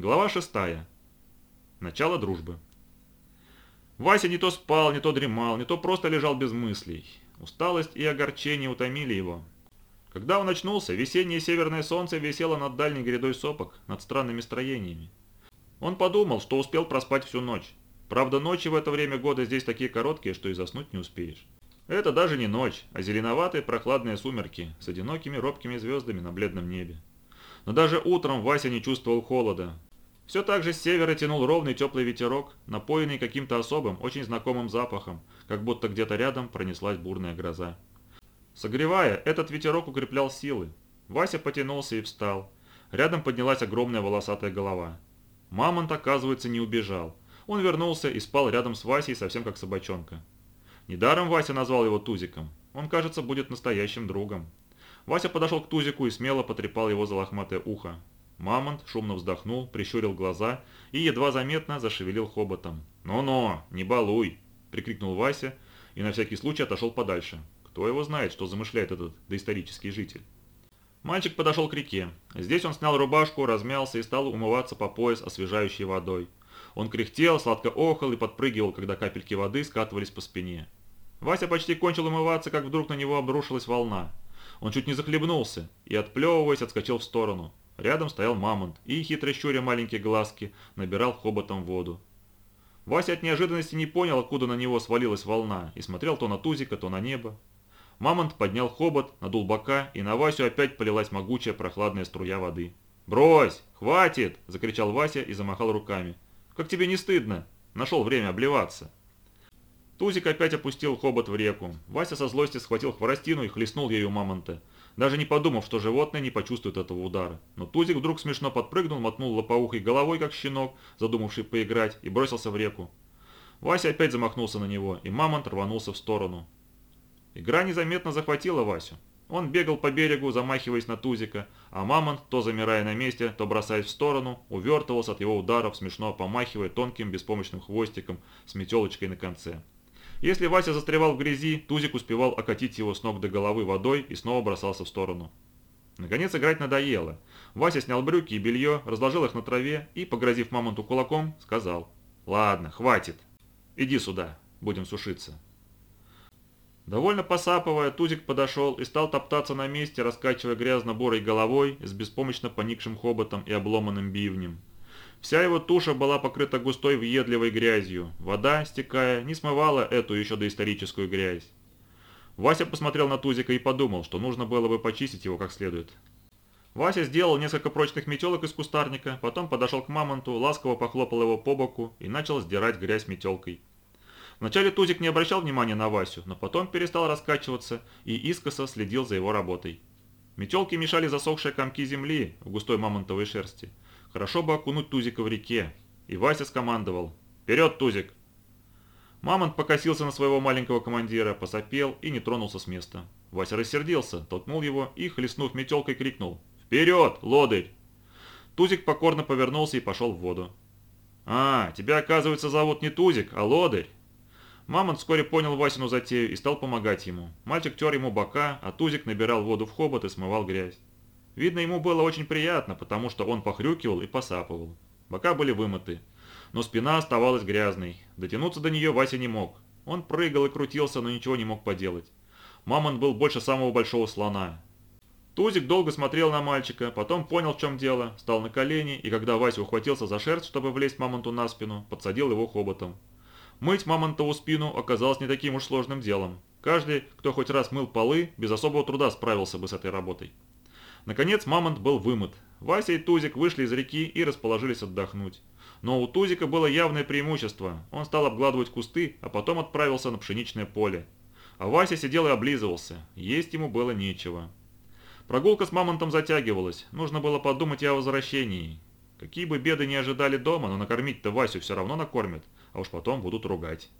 Глава 6. Начало дружбы. Вася не то спал, не то дремал, не то просто лежал без мыслей. Усталость и огорчение утомили его. Когда он очнулся, весеннее северное солнце висело над дальней грядой сопок, над странными строениями. Он подумал, что успел проспать всю ночь. Правда, ночи в это время года здесь такие короткие, что и заснуть не успеешь. Это даже не ночь, а зеленоватые прохладные сумерки с одинокими робкими звездами на бледном небе. Но даже утром Вася не чувствовал холода. Все так же с севера тянул ровный теплый ветерок, напоенный каким-то особым, очень знакомым запахом, как будто где-то рядом пронеслась бурная гроза. Согревая, этот ветерок укреплял силы. Вася потянулся и встал. Рядом поднялась огромная волосатая голова. Мамонт, оказывается, не убежал. Он вернулся и спал рядом с Васей, совсем как собачонка. Недаром Вася назвал его Тузиком. Он, кажется, будет настоящим другом. Вася подошел к Тузику и смело потрепал его за лохматое ухо. Мамонт шумно вздохнул, прищурил глаза и едва заметно зашевелил хоботом. «Ну-ну, не балуй!» – прикрикнул Вася и на всякий случай отошел подальше. Кто его знает, что замышляет этот доисторический житель. Мальчик подошел к реке. Здесь он снял рубашку, размялся и стал умываться по пояс освежающей водой. Он кряхтел, сладко охал и подпрыгивал, когда капельки воды скатывались по спине. Вася почти кончил умываться, как вдруг на него обрушилась волна. Он чуть не захлебнулся и, отплевываясь, отскочил в сторону. Рядом стоял мамонт и, хитро щуря маленькие глазки, набирал хоботом воду. Вася от неожиданности не понял, откуда на него свалилась волна, и смотрел то на Тузика, то на небо. Мамонт поднял хобот, надул бока, и на Васю опять полилась могучая прохладная струя воды. «Брось! Хватит!» – закричал Вася и замахал руками. «Как тебе не стыдно? Нашел время обливаться!» Тузик опять опустил хобот в реку. Вася со злости схватил хворостину и хлестнул ею мамонта, даже не подумав, что животное не почувствует этого удара. Но Тузик вдруг смешно подпрыгнул, мотнул лопоухой головой, как щенок, задумавший поиграть, и бросился в реку. Вася опять замахнулся на него, и мамонт рванулся в сторону. Игра незаметно захватила Васю. Он бегал по берегу, замахиваясь на Тузика, а мамонт, то замирая на месте, то бросаясь в сторону, увертывался от его ударов, смешно помахивая тонким беспомощным хвостиком с метелочкой на конце. Если Вася застревал в грязи, Тузик успевал окатить его с ног до головы водой и снова бросался в сторону. Наконец играть надоело. Вася снял брюки и белье, разложил их на траве и, погрозив мамонту кулаком, сказал «Ладно, хватит. Иди сюда, будем сушиться». Довольно посапывая, Тузик подошел и стал топтаться на месте, раскачивая грязно-борой головой с беспомощно поникшим хоботом и обломанным бивнем. Вся его туша была покрыта густой въедливой грязью. Вода, стекая, не смывала эту еще доисторическую грязь. Вася посмотрел на Тузика и подумал, что нужно было бы почистить его как следует. Вася сделал несколько прочных метелок из кустарника, потом подошел к мамонту, ласково похлопал его по боку и начал сдирать грязь метелкой. Вначале Тузик не обращал внимания на Васю, но потом перестал раскачиваться и искоса следил за его работой. Метелки мешали засохшие комки земли в густой мамонтовой шерсти. Хорошо бы окунуть Тузика в реке. И Вася скомандовал. «Вперед, Тузик!» Мамонт покосился на своего маленького командира, посопел и не тронулся с места. Вася рассердился, толкнул его и, хлестнув метелкой, крикнул. «Вперед, лодырь!» Тузик покорно повернулся и пошел в воду. «А, тебя, оказывается, зовут не Тузик, а Лодырь!» Мамонт вскоре понял Васину затею и стал помогать ему. Мальчик тер ему бока, а Тузик набирал воду в хобот и смывал грязь. Видно, ему было очень приятно, потому что он похрюкивал и посапывал. Бока были вымыты, но спина оставалась грязной. Дотянуться до нее Вася не мог. Он прыгал и крутился, но ничего не мог поделать. Мамонт был больше самого большого слона. Тузик долго смотрел на мальчика, потом понял, в чем дело, встал на колени, и когда Вася ухватился за шерсть, чтобы влезть мамонту на спину, подсадил его хоботом. Мыть мамонтову спину оказалось не таким уж сложным делом. Каждый, кто хоть раз мыл полы, без особого труда справился бы с этой работой. Наконец мамонт был вымыт. Вася и Тузик вышли из реки и расположились отдохнуть. Но у Тузика было явное преимущество. Он стал обгладывать кусты, а потом отправился на пшеничное поле. А Вася сидел и облизывался. Есть ему было нечего. Прогулка с мамонтом затягивалась. Нужно было подумать и о возвращении. Какие бы беды не ожидали дома, но накормить-то Васю все равно накормят, а уж потом будут ругать.